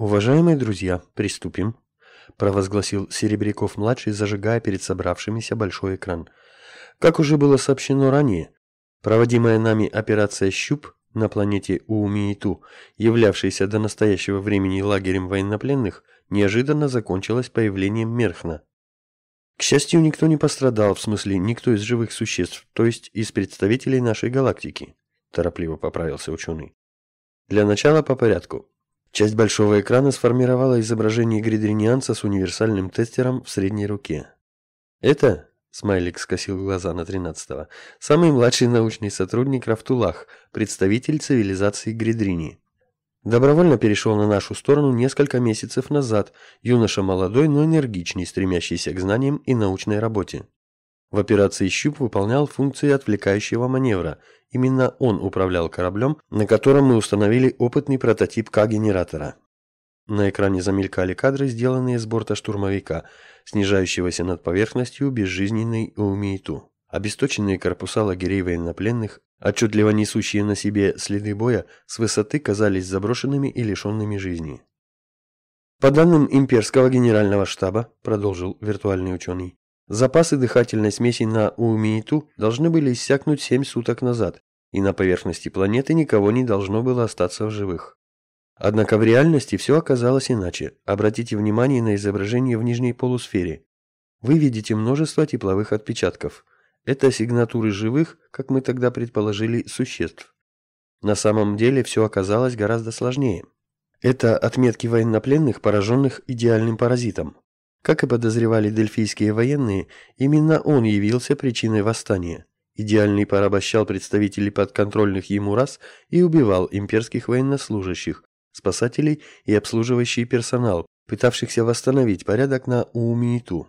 Уважаемые друзья, приступим, провозгласил Серебряков-младший, зажигая перед собравшимися большой экран. Как уже было сообщено ранее, проводимая нами операция «Щуп» на планете Уумииту, являвшаяся до настоящего времени лагерем военнопленных, неожиданно закончилась появлением Мерхна. К счастью, никто не пострадал, в смысле, никто из живых существ, то есть из представителей нашей галактики, торопливо поправился ученый. Для начала по порядку. Часть большого экрана сформировала изображение гридринианца с универсальным тестером в средней руке. Это, смайлик скосил глаза на тринадцатого, самый младший научный сотрудник Рафтулах, представитель цивилизации Гридрини. Добровольно перешел на нашу сторону несколько месяцев назад, юноша молодой, но энергичный, стремящийся к знаниям и научной работе. В операции «Щуп» выполнял функции отвлекающего маневра. Именно он управлял кораблем, на котором мы установили опытный прототип К-генератора. На экране замелькали кадры, сделанные с борта штурмовика, снижающегося над поверхностью безжизненной Уумейту. Обесточенные корпуса лагерей военнопленных, отчетливо несущие на себе следы боя, с высоты казались заброшенными и лишенными жизни. По данным имперского генерального штаба, продолжил виртуальный ученый, Запасы дыхательной смеси на Уумииту должны были иссякнуть 7 суток назад, и на поверхности планеты никого не должно было остаться в живых. Однако в реальности все оказалось иначе. Обратите внимание на изображение в нижней полусфере. Вы видите множество тепловых отпечатков. Это сигнатуры живых, как мы тогда предположили, существ. На самом деле все оказалось гораздо сложнее. Это отметки военнопленных, пораженных идеальным паразитом. Как и подозревали дельфийские военные, именно он явился причиной восстания. Идеальный порабощал представителей подконтрольных ему рас и убивал имперских военнослужащих, спасателей и обслуживающий персонал, пытавшихся восстановить порядок на Уумииту.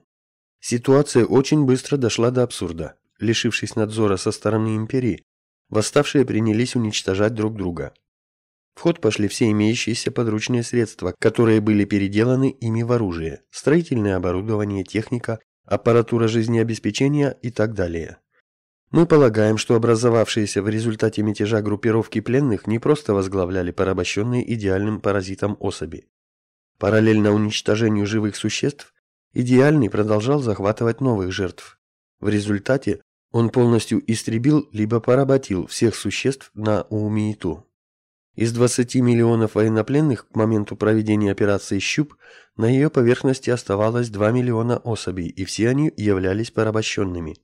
Ситуация очень быстро дошла до абсурда. Лишившись надзора со стороны империи, восставшие принялись уничтожать друг друга. В ход пошли все имеющиеся подручные средства, которые были переделаны ими в оружие, строительное оборудование, техника, аппаратура жизнеобеспечения и так далее. Мы полагаем, что образовавшиеся в результате мятежа группировки пленных не просто возглавляли порабощенные идеальным паразитом особи. Параллельно уничтожению живых существ, идеальный продолжал захватывать новых жертв. В результате он полностью истребил либо поработил всех существ на Уумииту. Из 20 миллионов военнопленных к моменту проведения операции «Щуп» на ее поверхности оставалось 2 миллиона особей, и все они являлись порабощенными.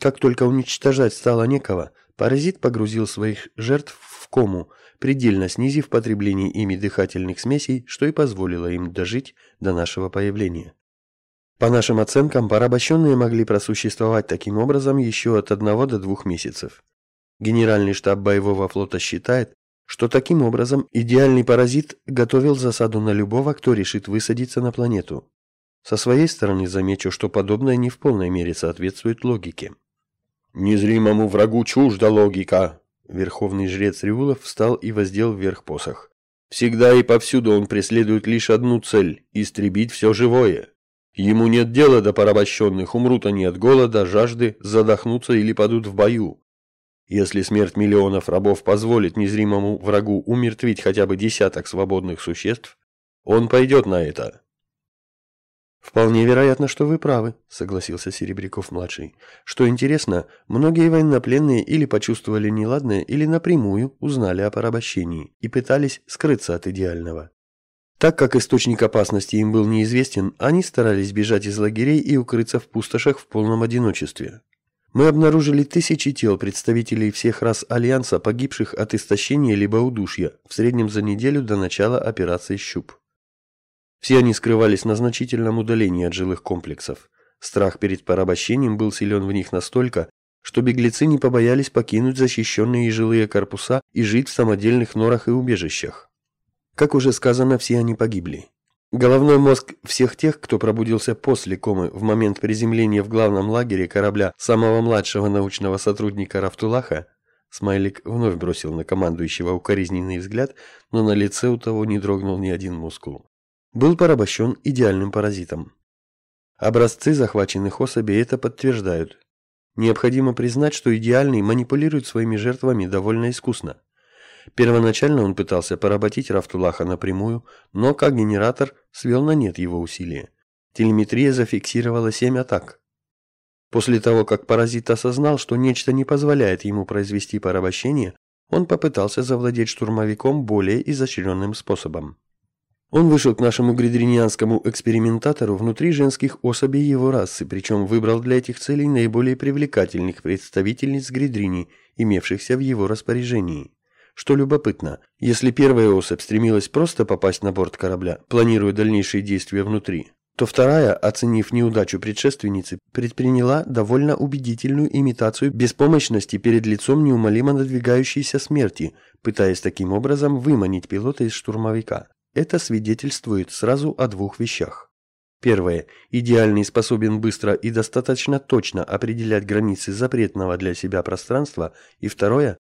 Как только уничтожать стало некого, паразит погрузил своих жертв в кому, предельно снизив потребление ими дыхательных смесей, что и позволило им дожить до нашего появления. По нашим оценкам, порабощенные могли просуществовать таким образом еще от 1 до 2 месяцев. Генеральный штаб боевого флота считает, что таким образом идеальный паразит готовил засаду на любого, кто решит высадиться на планету. Со своей стороны замечу, что подобное не в полной мере соответствует логике. «Незримому врагу чужда логика!» Верховный жрец Риулов встал и воздел вверх посох. «Всегда и повсюду он преследует лишь одну цель – истребить все живое. Ему нет дела до порабощенных, умрут они от голода, жажды, задохнутся или падут в бою. Если смерть миллионов рабов позволит незримому врагу умертвить хотя бы десяток свободных существ, он пойдет на это. Вполне вероятно, что вы правы, согласился Серебряков-младший. Что интересно, многие военнопленные или почувствовали неладное, или напрямую узнали о порабощении и пытались скрыться от идеального. Так как источник опасности им был неизвестен, они старались бежать из лагерей и укрыться в пустошах в полном одиночестве. Мы обнаружили тысячи тел представителей всех рас Альянса, погибших от истощения либо удушья, в среднем за неделю до начала операции «Щуп». Все они скрывались на значительном удалении от жилых комплексов. Страх перед порабощением был силен в них настолько, что беглецы не побоялись покинуть защищенные жилые корпуса и жить в самодельных норах и убежищах. Как уже сказано, все они погибли. Головной мозг всех тех, кто пробудился после комы в момент приземления в главном лагере корабля самого младшего научного сотрудника Рафтулаха, Смайлик вновь бросил на командующего укоризненный взгляд, но на лице у того не дрогнул ни один мускул. Был порабощен идеальным паразитом. Образцы захваченных особей это подтверждают. Необходимо признать, что идеальный манипулирует своими жертвами довольно искусно. Первоначально он пытался поработить Рафтулаха напрямую, но как генератор свел на нет его усилия. Телеметрия зафиксировала семь атак. После того, как паразит осознал, что нечто не позволяет ему произвести порабощение, он попытался завладеть штурмовиком более изощренным способом. Он вышел к нашему гридринианскому экспериментатору внутри женских особей его расы, причем выбрал для этих целей наиболее привлекательных представительниц гридрини, имевшихся в его распоряжении. Что любопытно, если первая особь стремилась просто попасть на борт корабля, планируя дальнейшие действия внутри, то вторая, оценив неудачу предшественницы, предприняла довольно убедительную имитацию беспомощности перед лицом неумолимо надвигающейся смерти, пытаясь таким образом выманить пилота из штурмовика. Это свидетельствует сразу о двух вещах. Первое. Идеальный способен быстро и достаточно точно определять границы запретного для себя пространства. И второе.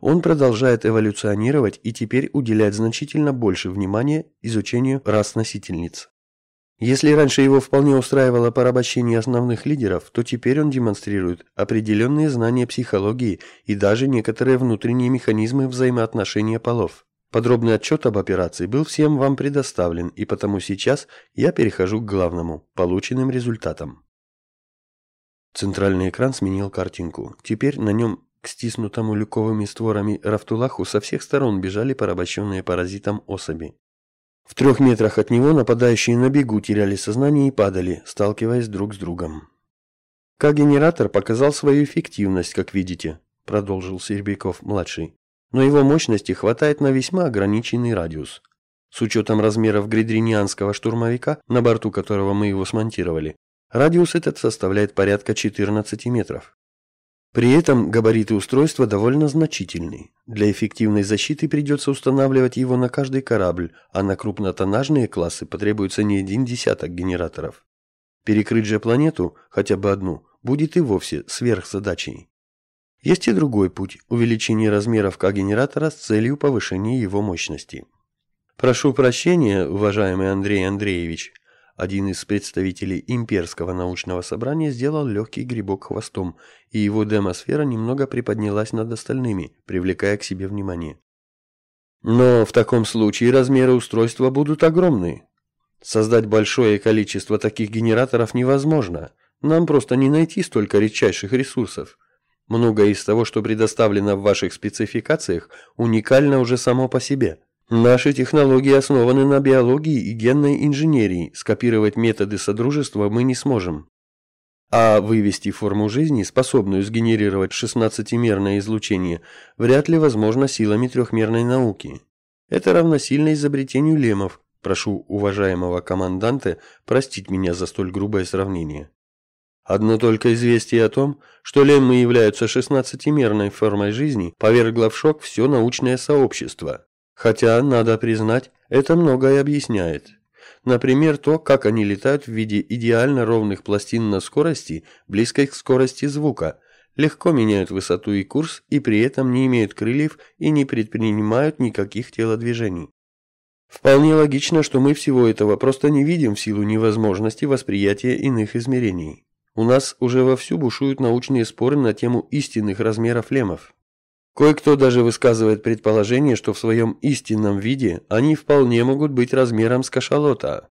Он продолжает эволюционировать и теперь уделяет значительно больше внимания изучению рас-носительниц. Если раньше его вполне устраивало порабощение основных лидеров, то теперь он демонстрирует определенные знания психологии и даже некоторые внутренние механизмы взаимоотношения полов. Подробный отчет об операции был всем вам предоставлен, и потому сейчас я перехожу к главному – полученным результатам. Центральный экран сменил картинку. Теперь на нем к стиснутому люковыми створами Рафтулаху со всех сторон бежали порабощенные паразитом особи. В трех метрах от него нападающие на бегу теряли сознание и падали, сталкиваясь друг с другом. К-генератор показал свою эффективность, как видите, продолжил Сербяков-младший. Но его мощности хватает на весьма ограниченный радиус. С учетом размеров гридринианского штурмовика, на борту которого мы его смонтировали, радиус этот составляет порядка 14 метров. При этом габариты устройства довольно значительные. Для эффективной защиты придется устанавливать его на каждый корабль, а на крупнотоннажные классы потребуется не один десяток генераторов. Перекрыть же планету, хотя бы одну, будет и вовсе сверхзадачей. Есть и другой путь – увеличение размеров К-генератора с целью повышения его мощности. Прошу прощения, уважаемый Андрей Андреевич, один из представителей имперского научного собрания сделал легкий грибок хвостом, и его демосфера немного приподнялась над остальными, привлекая к себе внимание. Но в таком случае размеры устройства будут огромны. Создать большое количество таких генераторов невозможно. Нам просто не найти столько редчайших ресурсов. Многое из того, что предоставлено в ваших спецификациях, уникально уже само по себе. Наши технологии основаны на биологии и генной инженерии. Скопировать методы содружества мы не сможем. А вывести форму жизни, способную сгенерировать 16-мерное излучение, вряд ли возможно силами трехмерной науки. Это равносильно изобретению лемов. Прошу уважаемого команданта простить меня за столь грубое сравнение. Одно только известие о том, что леммы являются 16-мерной формой жизни, повергло в шок все научное сообщество. Хотя, надо признать, это многое объясняет. Например, то, как они летают в виде идеально ровных пластин на скорости, близкой к скорости звука, легко меняют высоту и курс и при этом не имеют крыльев и не предпринимают никаких телодвижений. Вполне логично, что мы всего этого просто не видим в силу невозможности восприятия иных измерений. У нас уже вовсю бушуют научные споры на тему истинных размеров лемов. Кое-кто даже высказывает предположение, что в своем истинном виде они вполне могут быть размером с кашалота.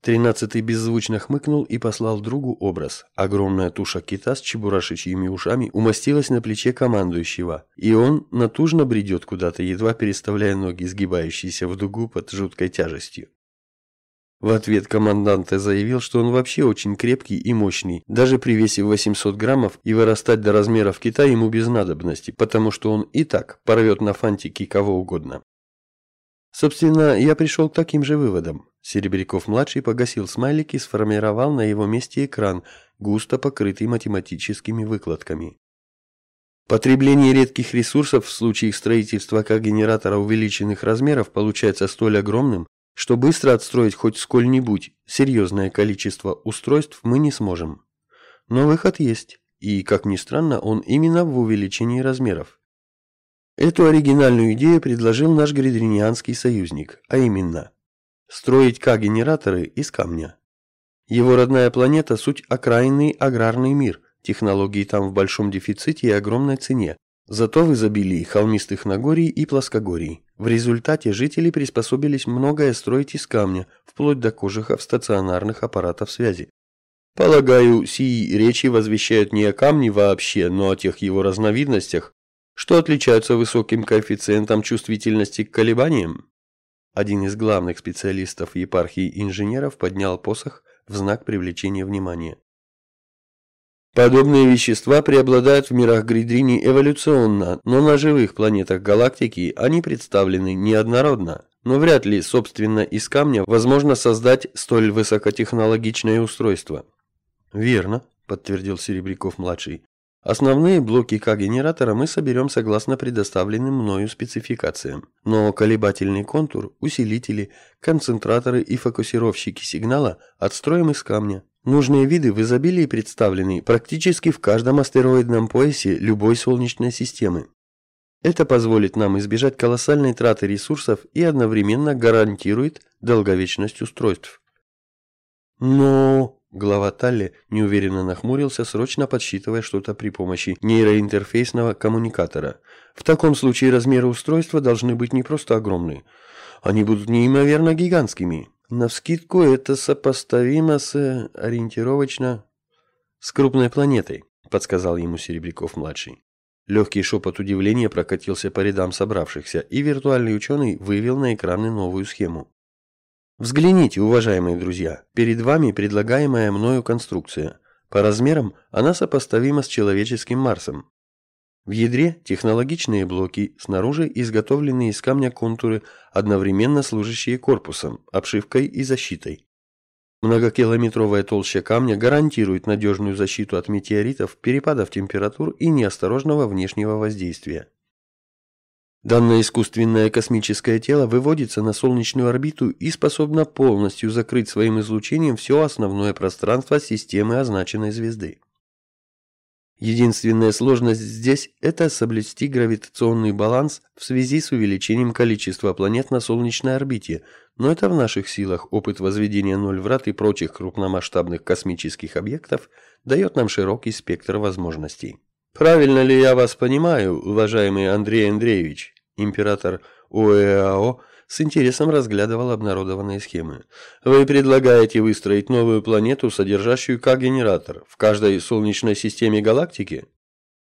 Тринадцатый беззвучно хмыкнул и послал другу образ. Огромная туша кита с чебурашечьими ушами умостилась на плече командующего, и он натужно бредет куда-то, едва переставляя ноги, сгибающиеся в дугу под жуткой тяжестью. В ответ командант заявил, что он вообще очень крепкий и мощный, даже при весе 800 граммов и вырастать до размеров кита ему без надобности, потому что он и так порвет на фантики кого угодно. Собственно, я пришел к таким же выводам. Серебряков-младший погасил смайлик и сформировал на его месте экран, густо покрытый математическими выкладками. Потребление редких ресурсов в случае строительства как генератора увеличенных размеров получается столь огромным, что быстро отстроить хоть сколь-нибудь серьезное количество устройств мы не сможем. Но выход есть, и, как ни странно, он именно в увеличении размеров. Эту оригинальную идею предложил наш гридринианский союзник, а именно строить К-генераторы из камня. Его родная планета – суть окраинный аграрный мир, технологии там в большом дефиците и огромной цене, Зато в изобилии холмистых Нагорий и плоскогорий. В результате жители приспособились многое строить из камня, вплоть до кожухов стационарных аппаратов связи. Полагаю, сии речи возвещают не о камне вообще, но о тех его разновидностях, что отличаются высоким коэффициентом чувствительности к колебаниям. Один из главных специалистов епархии инженеров поднял посох в знак привлечения внимания. Подобные вещества преобладают в мирах Гридрини эволюционно, но на живых планетах галактики они представлены неоднородно. Но вряд ли, собственно, из камня возможно создать столь высокотехнологичное устройство. «Верно», – подтвердил Серебряков-младший. Основные блоки К-генератора мы соберем согласно предоставленным мною спецификациям. Но колебательный контур, усилители, концентраторы и фокусировщики сигнала отстроим из камня. Нужные виды в изобилии представлены практически в каждом астероидном поясе любой Солнечной системы. Это позволит нам избежать колоссальной траты ресурсов и одновременно гарантирует долговечность устройств. Но Глава Талли неуверенно нахмурился, срочно подсчитывая что-то при помощи нейроинтерфейсного коммуникатора. В таком случае размеры устройства должны быть не просто огромные. Они будут неимоверно гигантскими. Навскидку это сопоставимо с э, ориентировочно с крупной планетой, подсказал ему Серебряков-младший. Легкий шепот удивления прокатился по рядам собравшихся, и виртуальный ученый вывел на экраны новую схему. Взгляните, уважаемые друзья, перед вами предлагаемая мною конструкция. По размерам она сопоставима с человеческим Марсом. В ядре технологичные блоки, снаружи изготовленные из камня контуры, одновременно служащие корпусом, обшивкой и защитой. Многокилометровая толща камня гарантирует надежную защиту от метеоритов, перепадов температур и неосторожного внешнего воздействия. Данное искусственное космическое тело выводится на солнечную орбиту и способно полностью закрыть своим излучением все основное пространство системы означенной звезды. Единственная сложность здесь – это соблюсти гравитационный баланс в связи с увеличением количества планет на солнечной орбите, но это в наших силах. Опыт возведения ноль врат и прочих крупномасштабных космических объектов дает нам широкий спектр возможностей. Правильно ли я вас понимаю, уважаемый Андрей Андреевич? Император ОЭАО с интересом разглядывал обнародованные схемы. Вы предлагаете выстроить новую планету, содержащую К-генератор, в каждой солнечной системе галактики?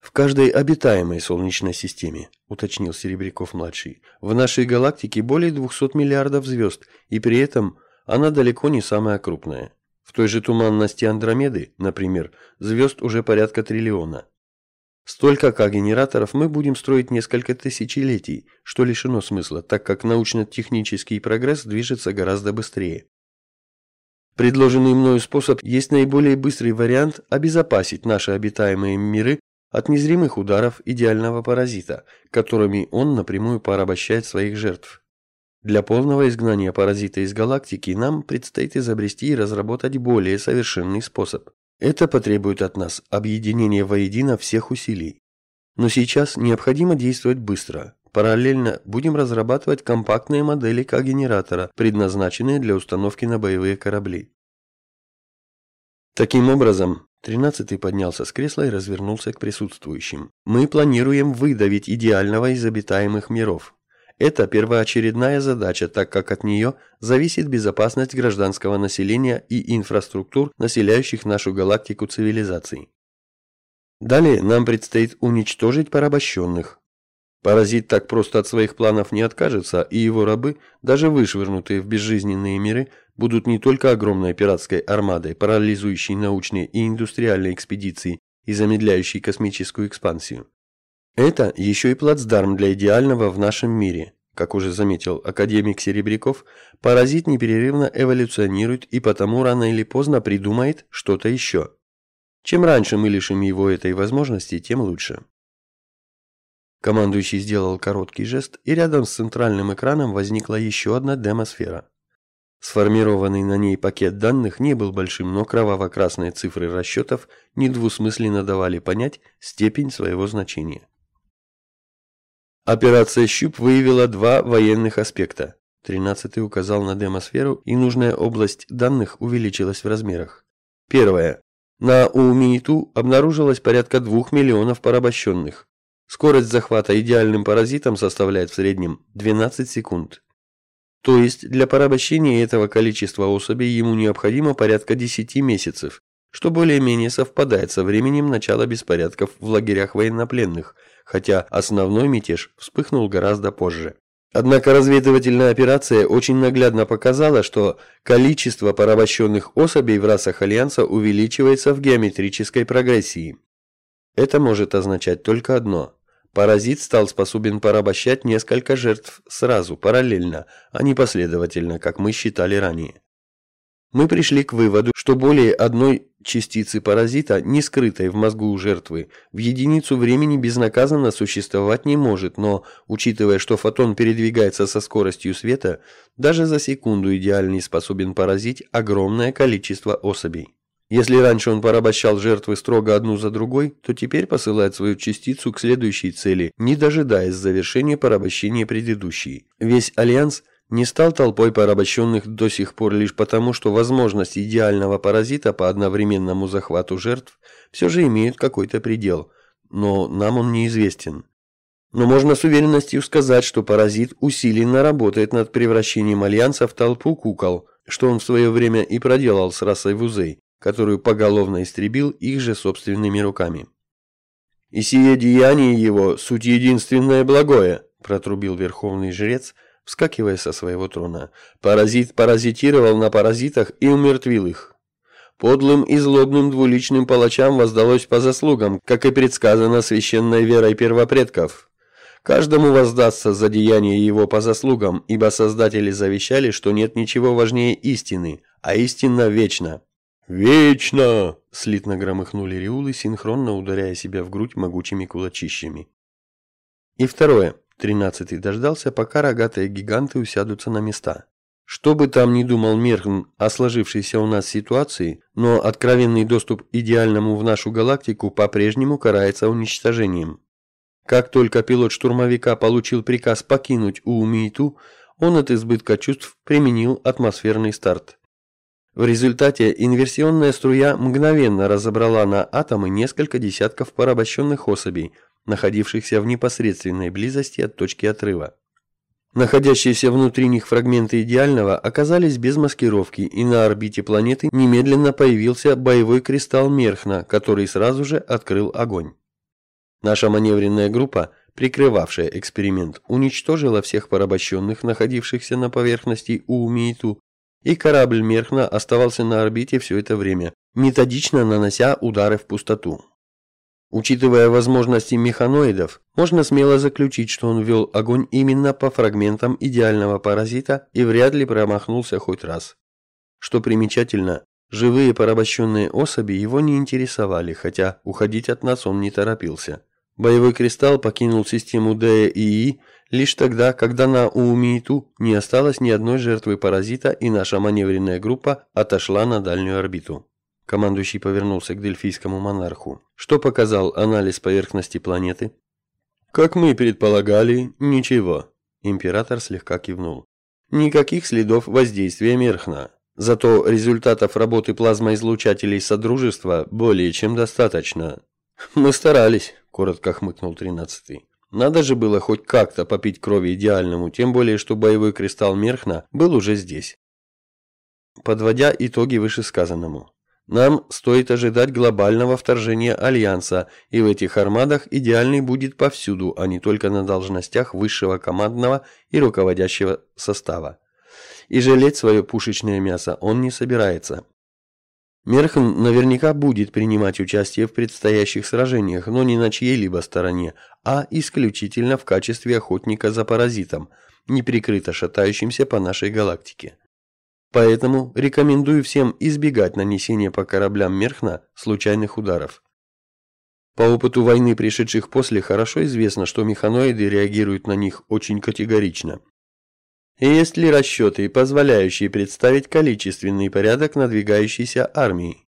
В каждой обитаемой солнечной системе, уточнил Серебряков-младший. В нашей галактике более 200 миллиардов звезд, и при этом она далеко не самая крупная. В той же туманности Андромеды, например, звезд уже порядка триллиона. Столько К-генераторов мы будем строить несколько тысячелетий, что лишено смысла, так как научно-технический прогресс движется гораздо быстрее. Предложенный мною способ есть наиболее быстрый вариант обезопасить наши обитаемые миры от незримых ударов идеального паразита, которыми он напрямую порабощает своих жертв. Для полного изгнания паразита из галактики нам предстоит изобрести и разработать более совершенный способ. Это потребует от нас объединения воедино всех усилий. Но сейчас необходимо действовать быстро. Параллельно будем разрабатывать компактные модели К-генератора, предназначенные для установки на боевые корабли. Таким образом, тринадцатый поднялся с кресла и развернулся к присутствующим. Мы планируем выдавить идеального из обитаемых миров, это первоочередная задача, так как от нее зависит безопасность гражданского населения и инфраструктур, населяющих нашу галактику цивилизаций. Далее нам предстоит уничтожить порабощенных. Паразит так просто от своих планов не откажется, и его рабы, даже вышвырнутые в безжизненные миры, будут не только огромной пиратской армадой, парализующей научные и индустриальные экспедиции и замедляющей космическую экспансию. Это еще и плацдарм для идеального в нашем мире. Как уже заметил академик Серебряков, паразит непрерывно эволюционирует и потому рано или поздно придумает что-то еще. Чем раньше мы лишим его этой возможности, тем лучше. Командующий сделал короткий жест, и рядом с центральным экраном возникла еще одна демосфера. Сформированный на ней пакет данных не был большим, но кроваво-красные цифры расчетов недвусмысленно давали понять степень своего значения. Операция «Щуп» выявила два военных аспекта. Тринадцатый указал на демосферу, и нужная область данных увеличилась в размерах. Первое. На Уумииту обнаружилось порядка двух миллионов порабощенных. Скорость захвата идеальным паразитом составляет в среднем 12 секунд. То есть для порабощения этого количества особей ему необходимо порядка 10 месяцев, что более-менее совпадает со временем начала беспорядков в лагерях военнопленных, хотя основной мятеж вспыхнул гораздо позже. Однако разведывательная операция очень наглядно показала, что количество порабощенных особей в расах Альянса увеличивается в геометрической прогрессии. Это может означать только одно. Паразит стал способен порабощать несколько жертв сразу, параллельно, а не последовательно, как мы считали ранее. Мы пришли к выводу, что более одной частицы паразита, не скрытой в мозгу у жертвы, в единицу времени безнаказанно существовать не может, но, учитывая, что фотон передвигается со скоростью света, даже за секунду идеальный способен поразить огромное количество особей. Если раньше он порабощал жертвы строго одну за другой, то теперь посылает свою частицу к следующей цели, не дожидаясь завершения порабощения предыдущей. Весь Альянс не стал толпой порабощенных до сих пор лишь потому, что возможность идеального паразита по одновременному захвату жертв все же имеет какой-то предел, но нам он неизвестен. Но можно с уверенностью сказать, что паразит усиленно работает над превращением Альянса в толпу кукол, что он в свое время и проделал с расой Вузей, которую поголовно истребил их же собственными руками. «И сие деяние его – суть единственное благое», – протрубил верховный жрец – вскакивая со своего трона. Паразит паразитировал на паразитах и умертвил их. Подлым и злобным двуличным палачам воздалось по заслугам, как и предсказано священной верой первопредков. Каждому воздастся за деяние его по заслугам, ибо создатели завещали, что нет ничего важнее истины, а истина вечна. «Вечно!» – слитно громыхнули реулы, синхронно ударяя себя в грудь могучими кулачищами. И второе. Тринадцатый дождался, пока рогатые гиганты усядутся на места. Что бы там ни думал Мерхн о сложившейся у нас ситуации, но откровенный доступ идеальному в нашу галактику по-прежнему карается уничтожением. Как только пилот штурмовика получил приказ покинуть Уумииту, он от избытка чувств применил атмосферный старт. В результате инверсионная струя мгновенно разобрала на атомы несколько десятков порабощенных особей – находившихся в непосредственной близости от точки отрыва. Находящиеся внутри них фрагменты идеального оказались без маскировки, и на орбите планеты немедленно появился боевой кристалл Мерхна, который сразу же открыл огонь. Наша маневренная группа, прикрывавшая эксперимент, уничтожила всех порабощенных, находившихся на поверхности Уумииту, и корабль Мерхна оставался на орбите все это время, методично нанося удары в пустоту. Учитывая возможности механоидов, можно смело заключить, что он вел огонь именно по фрагментам идеального паразита и вряд ли промахнулся хоть раз. Что примечательно, живые порабощенные особи его не интересовали, хотя уходить от нас он не торопился. Боевой кристалл покинул систему ДЭИ лишь тогда, когда на Уумииту не осталось ни одной жертвы паразита и наша маневренная группа отошла на дальнюю орбиту. Командующий повернулся к дельфийскому монарху. Что показал анализ поверхности планеты? Как мы предполагали, ничего. Император слегка кивнул. Никаких следов воздействия Мерхна. Зато результатов работы плазмоизлучателей Содружества более чем достаточно. Мы старались, коротко хмыкнул тринадцатый. Надо же было хоть как-то попить крови идеальному, тем более, что боевой кристалл Мерхна был уже здесь. Подводя итоги вышесказанному, нам стоит ожидать глобального вторжения Альянса, и в этих армадах идеальный будет повсюду, а не только на должностях высшего командного и руководящего состава. И жалеть свое пушечное мясо он не собирается. Мерхен наверняка будет принимать участие в предстоящих сражениях, но не на чьей-либо стороне, а исключительно в качестве охотника за паразитом, неприкрыто шатающимся по нашей галактике. Поэтому рекомендую всем избегать нанесения по кораблям Мерхна случайных ударов. По опыту войны, пришедших после, хорошо известно, что механоиды реагируют на них очень категорично. Есть ли расчеты, позволяющие представить количественный порядок надвигающейся армии?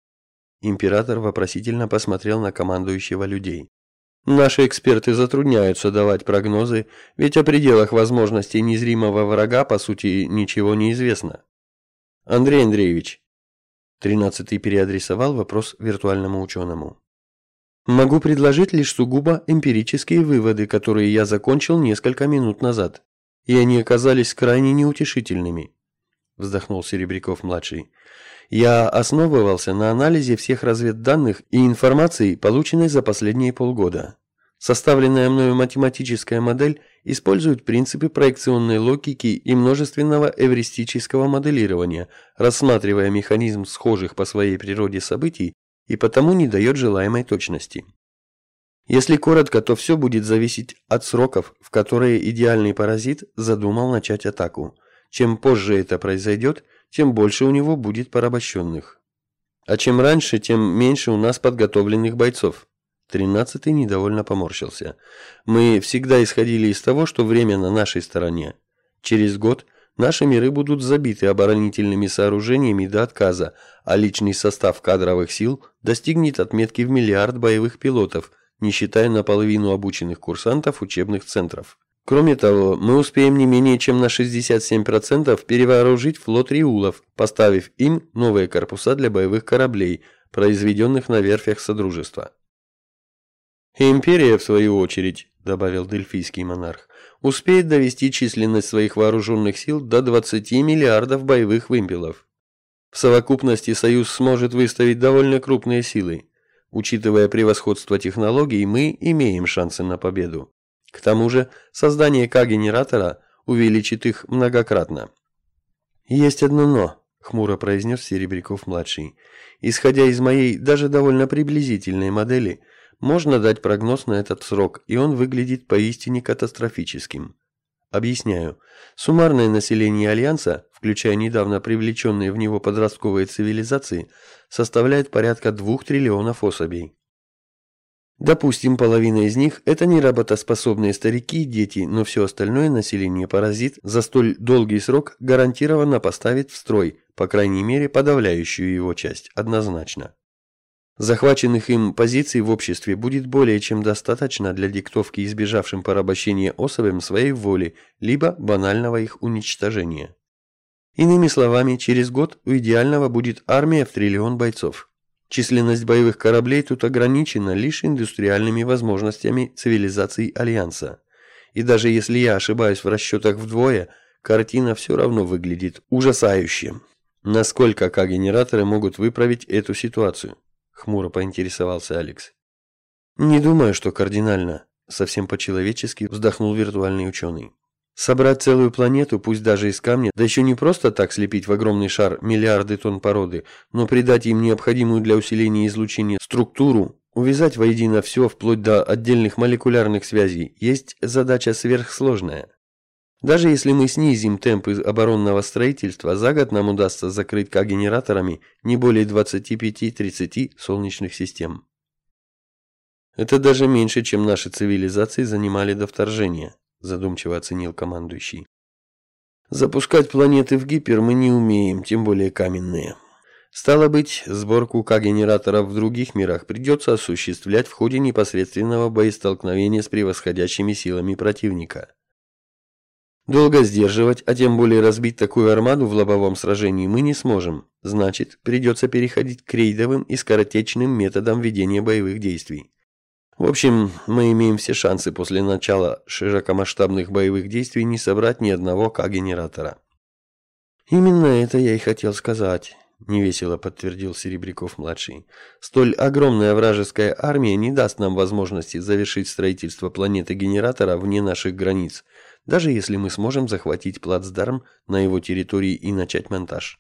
Император вопросительно посмотрел на командующего людей. Наши эксперты затрудняются давать прогнозы, ведь о пределах возможностей незримого врага по сути ничего не известно. Андрей Андреевич. Тринадцатый переадресовал вопрос виртуальному ученому. Могу предложить лишь сугубо эмпирические выводы, которые я закончил несколько минут назад, и они оказались крайне неутешительными. Вздохнул Серебряков-младший. Я основывался на анализе всех разведданных и информации, полученной за последние полгода. Составленная мною математическая модель использует принципы проекционной логики и множественного эвристического моделирования, рассматривая механизм схожих по своей природе событий и потому не дает желаемой точности. Если коротко, то все будет зависеть от сроков, в которые идеальный паразит задумал начать атаку. Чем позже это произойдет, тем больше у него будет порабощенных. А чем раньше, тем меньше у нас подготовленных бойцов. Тринадцатый недовольно поморщился. Мы всегда исходили из того, что время на нашей стороне. Через год наши миры будут забиты оборонительными сооружениями до отказа, а личный состав кадровых сил достигнет отметки в миллиард боевых пилотов, не считая наполовину обученных курсантов учебных центров. Кроме того, мы успеем не менее чем на 67% перевооружить флот Риулов, поставив им новые корпуса для боевых кораблей, произведенных на верфях Содружества. «Империя, в свою очередь», – добавил дельфийский монарх, – успеет довести численность своих вооруженных сил до 20 миллиардов боевых вымпелов. В совокупности Союз сможет выставить довольно крупные силы. Учитывая превосходство технологий, мы имеем шансы на победу. К тому же, создание К-генератора увеличит их многократно. «Есть одно «но», – хмуро произнес Серебряков-младший. «Исходя из моей даже довольно приблизительной модели – можно дать прогноз на этот срок, и он выглядит поистине катастрофическим. Объясняю. Суммарное население Альянса, включая недавно привлеченные в него подростковые цивилизации, составляет порядка 2 триллионов особей. Допустим, половина из них – это неработоспособные старики и дети, но все остальное население паразит за столь долгий срок гарантированно поставит в строй, по крайней мере, подавляющую его часть, однозначно. Захваченных им позиций в обществе будет более чем достаточно для диктовки избежавшим порабощения особям своей воли, либо банального их уничтожения. Иными словами, через год у идеального будет армия в триллион бойцов. Численность боевых кораблей тут ограничена лишь индустриальными возможностями цивилизаций Альянса. И даже если я ошибаюсь в расчетах вдвое, картина все равно выглядит ужасающе. Насколько К-генераторы могут выправить эту ситуацию? Хмуро поинтересовался Алекс. Не думаю, что кардинально, совсем по-человечески вздохнул виртуальный ученый. Собрать целую планету, пусть даже из камня, да еще не просто так слепить в огромный шар миллиарды тонн породы, но придать им необходимую для усиления излучения структуру, увязать воедино все вплоть до отдельных молекулярных связей, есть задача сверхсложная. Даже если мы снизим темпы оборонного строительства, за год нам удастся закрыть К-генераторами не более 25-30 солнечных систем. Это даже меньше, чем наши цивилизации занимали до вторжения, задумчиво оценил командующий. Запускать планеты в гипер мы не умеем, тем более каменные. Стало быть, сборку К-генераторов в других мирах придется осуществлять в ходе непосредственного боестолкновения с превосходящими силами противника. Долго сдерживать, а тем более разбить такую армаду в лобовом сражении мы не сможем. Значит, придется переходить к рейдовым и скоротечным методам ведения боевых действий. В общем, мы имеем все шансы после начала широкомасштабных боевых действий не собрать ни одного К-генератора. Именно это я и хотел сказать, невесело подтвердил Серебряков-младший. Столь огромная вражеская армия не даст нам возможности завершить строительство планеты генератора вне наших границ – даже если мы сможем захватить плацдарм на его территории и начать монтаж.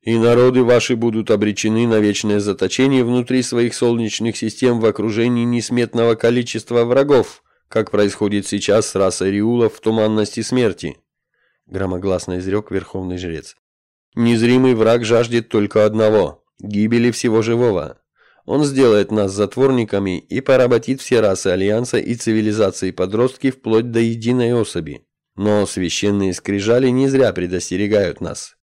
И народы ваши будут обречены на вечное заточение внутри своих солнечных систем в окружении несметного количества врагов, как происходит сейчас с расой Риулов в туманности смерти, громогласно изрек верховный жрец. Незримый враг жаждет только одного – гибели всего живого. Он сделает нас затворниками и поработит все расы Альянса и цивилизации подростки вплоть до единой особи. Но священные скрижали не зря предостерегают нас.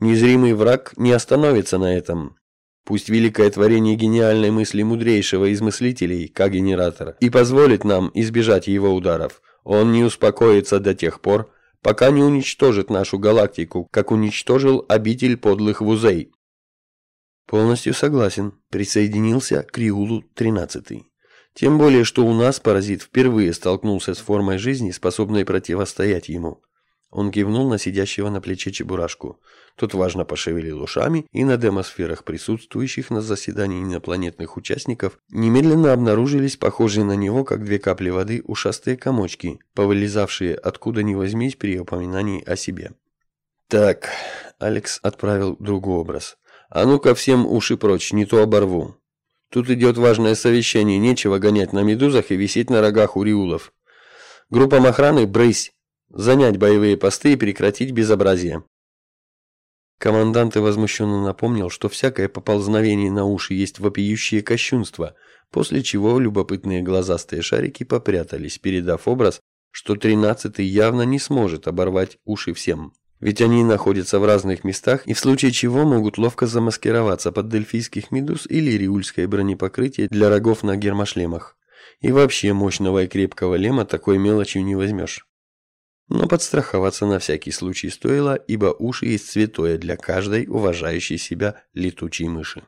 Незримый враг не остановится на этом. Пусть великое творение гениальной мысли мудрейшего из мыслителей, К-генератора, и позволит нам избежать его ударов. Он не успокоится до тех пор, пока не уничтожит нашу галактику, как уничтожил обитель подлых вузей. Полностью согласен. Присоединился к Риулу 13. Тем более, что у нас паразит впервые столкнулся с формой жизни, способной противостоять ему. Он кивнул на сидящего на плече Чебурашку. Тот важно пошевелил ушами, и на демосферах присутствующих на заседании инопланетных участников немедленно обнаружились похожие на него, как две капли воды, ушастые комочки, повылезавшие откуда ни возьмись при упоминании о себе. «Так», — Алекс отправил другой образ. «А ну-ка всем уши прочь, не то оборву. Тут идет важное совещание, нечего гонять на медузах и висеть на рогах у риулов. Группам охраны брысь, занять боевые посты и прекратить безобразие. Командант и возмущенно напомнил, что всякое поползновение на уши есть вопиющее кощунство, после чего любопытные глазастые шарики попрятались, передав образ, что тринадцатый явно не сможет оборвать уши всем. Ведь они находятся в разных местах и в случае чего могут ловко замаскироваться под дельфийских медуз или риульское бронепокрытие для рогов на гермошлемах. И вообще мощного и крепкого лема такой мелочью не возьмешь. Но подстраховаться на всякий случай стоило, ибо уши есть святое для каждой уважающей себя летучей мыши.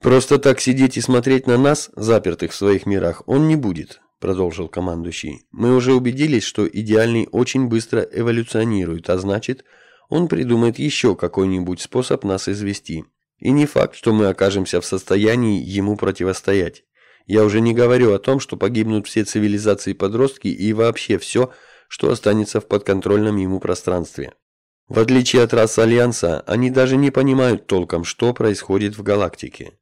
Просто так сидеть и смотреть на нас, запертых в своих мирах, он не будет продолжил командующий. Мы уже убедились, что идеальный очень быстро эволюционирует, а значит, он придумает еще какой-нибудь способ нас извести. И не факт, что мы окажемся в состоянии ему противостоять. Я уже не говорю о том, что погибнут все цивилизации подростки и вообще все, что останется в подконтрольном ему пространстве. В отличие от рас Альянса, они даже не понимают толком, что происходит в галактике.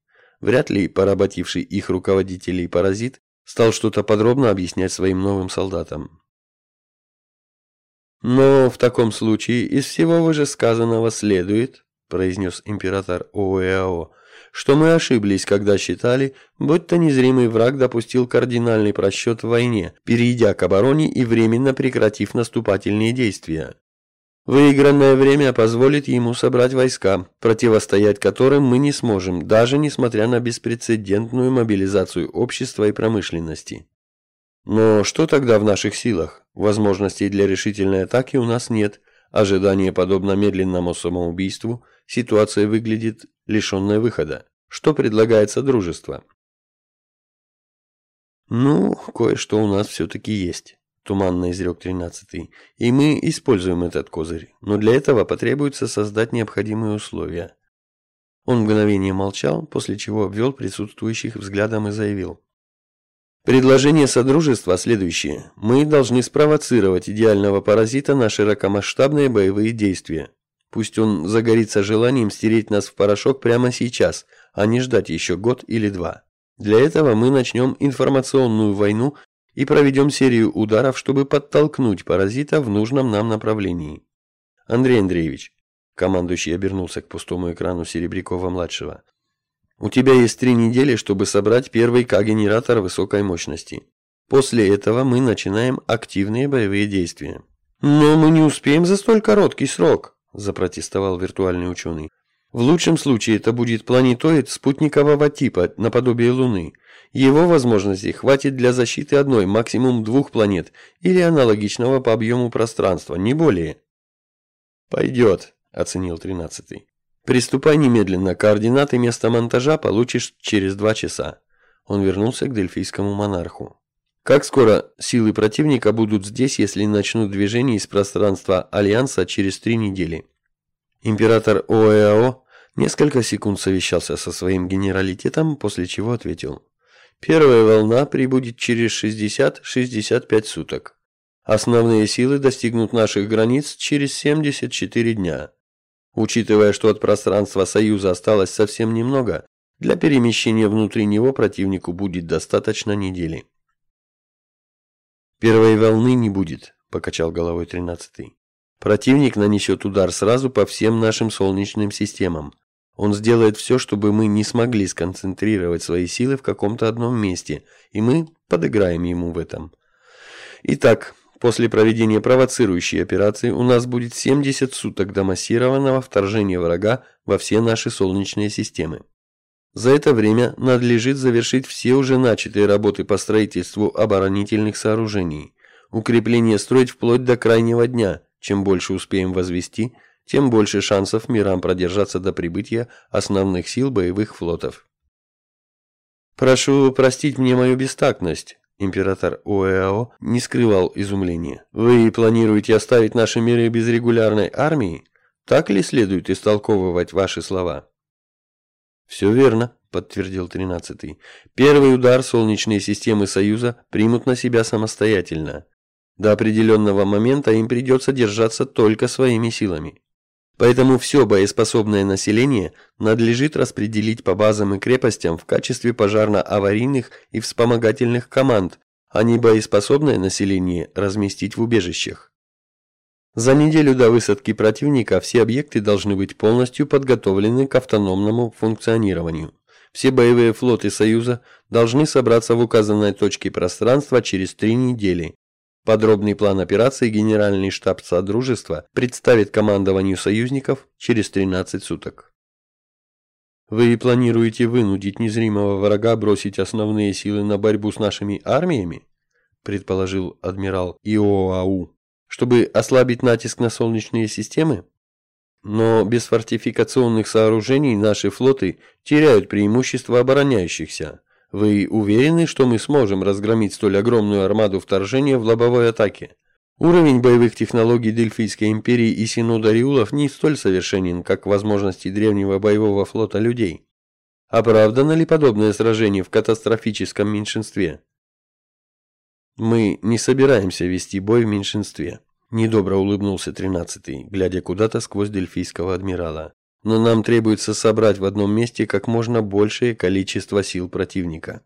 Вряд ли поработивший их руководителей паразит стал что-то подробно объяснять своим новым солдатам. «Но в таком случае из всего вышесказанного следует», произнес император ОЭАО, что мы ошиблись, когда считали, будто незримый враг допустил кардинальный просчет в войне, перейдя к обороне и временно прекратив наступательные действия. Выигранное время позволит ему собрать войска, противостоять которым мы не сможем, даже несмотря на беспрецедентную мобилизацию общества и промышленности. Но что тогда в наших силах? Возможностей для решительной атаки у нас нет. Ожидание подобно медленному самоубийству, ситуация выглядит лишенной выхода. Что предлагает Содружество? Ну, кое-что у нас все-таки есть. – туманно изрек тринадцатый. «И мы используем этот козырь, но для этого потребуется создать необходимые условия». Он мгновение молчал, после чего обвел присутствующих взглядом и заявил. Предложение Содружества следующее. Мы должны спровоцировать идеального паразита на широкомасштабные боевые действия. Пусть он загорится желанием стереть нас в порошок прямо сейчас, а не ждать еще год или два. Для этого мы начнем информационную войну и проведем серию ударов, чтобы подтолкнуть паразита в нужном нам направлении. Андрей Андреевич, командующий обернулся к пустому экрану Серебрякова-младшего, у тебя есть три недели, чтобы собрать первый К-генератор высокой мощности. После этого мы начинаем активные боевые действия. Но мы не успеем за столь короткий срок, запротестовал виртуальный ученый. В лучшем случае это будет планетоид спутникового типа, наподобие Луны. Его возможностей хватит для защиты одной, максимум двух планет, или аналогичного по объему пространства, не более. «Пойдет», — оценил тринадцатый. «Приступай немедленно, координаты места монтажа получишь через два часа». Он вернулся к дельфийскому монарху. «Как скоро силы противника будут здесь, если начнут движение из пространства Альянса через три недели?» Император ОЭАО несколько секунд совещался со своим генералитетом, после чего ответил. Первая волна прибудет через 60-65 суток. Основные силы достигнут наших границ через 74 дня. Учитывая, что от пространства Союза осталось совсем немного, для перемещения внутри него противнику будет достаточно недели. «Первой волны не будет», – покачал головой тринадцатый. «Противник нанесет удар сразу по всем нашим солнечным системам. Он сделает все, чтобы мы не смогли сконцентрировать свои силы в каком-то одном месте, и мы подыграем ему в этом. Итак, после проведения провоцирующей операции у нас будет 70 суток до массированного вторжения врага во все наши солнечные системы. За это время надлежит завершить все уже начатые работы по строительству оборонительных сооружений, укрепление строить вплоть до крайнего дня, чем больше успеем возвести – тем больше шансов мирам продержаться до прибытия основных сил боевых флотов. «Прошу простить мне мою бестактность», – император ОЭАО не скрывал изумления. «Вы планируете оставить наши миры без регулярной армии? Так ли следует истолковывать ваши слова?» «Все верно», – подтвердил тринадцатый. «Первый удар солнечные системы Союза примут на себя самостоятельно. До определенного момента им придется держаться только своими силами. Поэтому все боеспособное население надлежит распределить по базам и крепостям в качестве пожарно-аварийных и вспомогательных команд, а не боеспособное население разместить в убежищах. За неделю до высадки противника все объекты должны быть полностью подготовлены к автономному функционированию. Все боевые флоты Союза должны собраться в указанной точке пространства через три недели, Подробный план операции Генеральный штаб Содружества представит командованию союзников через 13 суток. Вы планируете вынудить незримого врага бросить основные силы на борьбу с нашими армиями? предположил адмирал ИОАУ, чтобы ослабить натиск на солнечные системы? Но без фортификационных сооружений наши флоты теряют преимущество обороняющихся, вы уверены, что мы сможем разгромить столь огромную армаду вторжения в лобовой атаке? Уровень боевых технологий Дельфийской империи и Синода Риулов не столь совершенен, как возможности древнего боевого флота людей. Оправдано ли подобное сражение в катастрофическом меньшинстве? Мы не собираемся вести бой в меньшинстве. Недобро улыбнулся тринадцатый, глядя куда-то сквозь дельфийского адмирала но нам требуется собрать в одном месте как можно большее количество сил противника.